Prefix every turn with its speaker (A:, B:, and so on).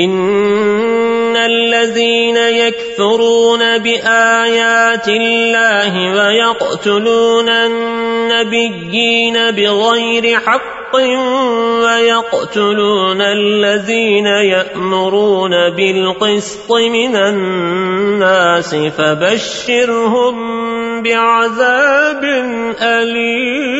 A: إن الذين يكفرون بآيات الله ويقتلون النبيين بغير حق ويقتلون الذين يأمرون بالقسط من الناس فبشرهم بعذاب أليم